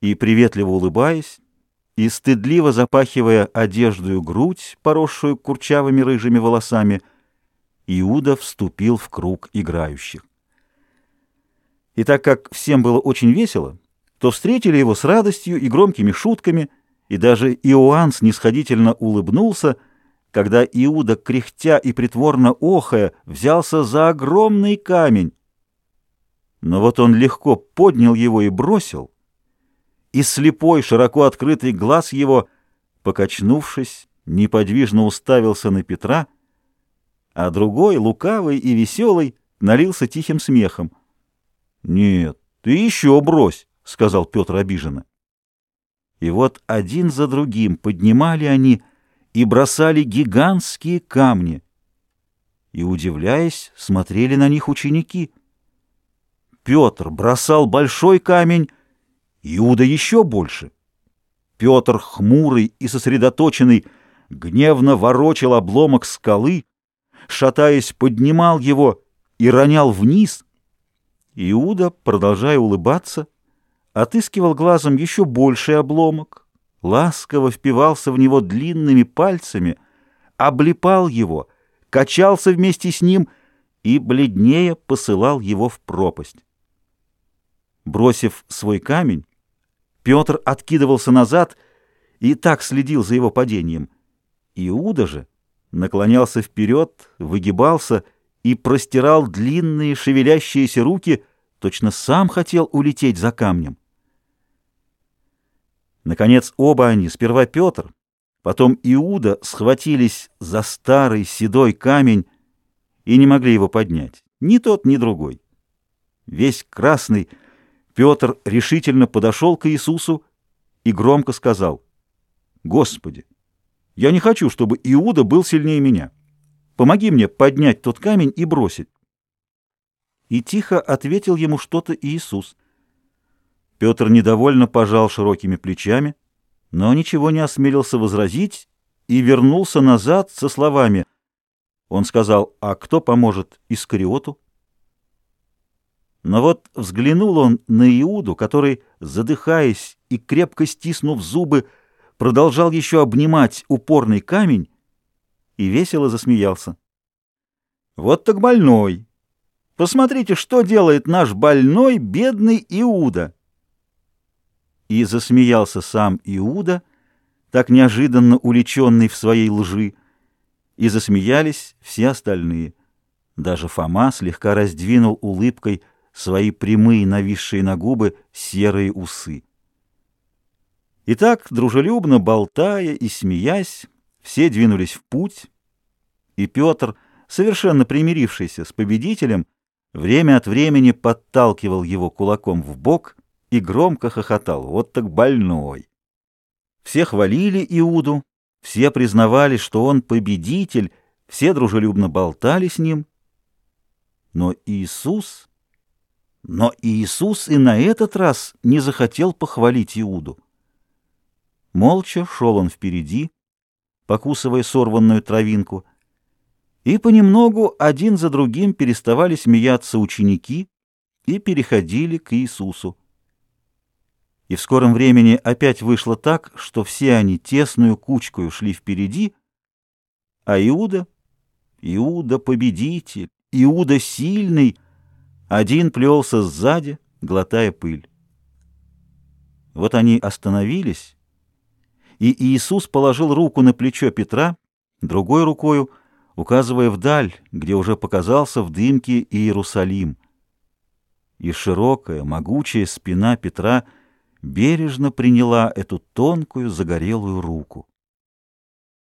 И, приветливо улыбаясь, и стыдливо запахивая одеждую грудь, поросшую курчавыми рыжими волосами, Иуда вступил в круг играющих. И так как всем было очень весело, то встретили его с радостью и громкими шутками, и даже Иоанн снисходительно улыбнулся, когда Иуда, кряхтя и притворно охая, взялся за огромный камень. Но вот он легко поднял его и бросил — и слепой, широко открытый глаз его, покачнувшись, неподвижно уставился на Петра, а другой, лукавый и веселый, налился тихим смехом. — Нет, ты еще брось, — сказал Петр обиженно. И вот один за другим поднимали они и бросали гигантские камни. И, удивляясь, смотрели на них ученики. Петр бросал большой камень, Иуда еще больше. Петр, хмурый и сосредоточенный, гневно ворочал обломок скалы, шатаясь, поднимал его и ронял вниз. Иуда, продолжая улыбаться, отыскивал глазом еще больший обломок, ласково впивался в него длинными пальцами, облипал его, качался вместе с ним и, бледнее, посылал его в пропасть. Бросив свой камень, Петр откидывался назад и так следил за его падением. Иуда же наклонялся вперед, выгибался и простирал длинные шевелящиеся руки, точно сам хотел улететь за камнем. Наконец оба они, сперва Петр, потом Иуда, схватились за старый седой камень и не могли его поднять, ни тот, ни другой. Весь красный, Петр решительно подошел к Иисусу и громко сказал, «Господи, я не хочу, чтобы Иуда был сильнее меня. Помоги мне поднять тот камень и бросить». И тихо ответил ему что-то Иисус. Петр недовольно пожал широкими плечами, но ничего не осмелился возразить и вернулся назад со словами. Он сказал, «А кто поможет Искариоту?» Но вот взглянул он на Иуду, который, задыхаясь и крепко стиснув зубы, продолжал еще обнимать упорный камень и весело засмеялся. «Вот так больной! Посмотрите, что делает наш больной, бедный Иуда!» И засмеялся сам Иуда, так неожиданно уличенный в своей лжи, и засмеялись все остальные. Даже Фома слегка раздвинул улыбкой свои прямые, нависшие на губы, серые усы. И так, дружелюбно болтая и смеясь, все двинулись в путь, и Петр, совершенно примирившийся с победителем, время от времени подталкивал его кулаком в бок и громко хохотал. Вот так больной! Все хвалили Иуду, все признавали, что он победитель, все дружелюбно болтали с ним. Но Иисус но Иисус и на этот раз не захотел похвалить Иуду. Молча шел он впереди, покусывая сорванную травинку, и понемногу один за другим переставали смеяться ученики и переходили к Иисусу. И в скором времени опять вышло так, что все они тесную кучкою шли впереди, а Иуда, Иуда победитель, Иуда сильный — один плелся сзади, глотая пыль. Вот они остановились, и Иисус положил руку на плечо Петра, другой рукою указывая вдаль, где уже показался в дымке Иерусалим. И широкая, могучая спина Петра бережно приняла эту тонкую загорелую руку.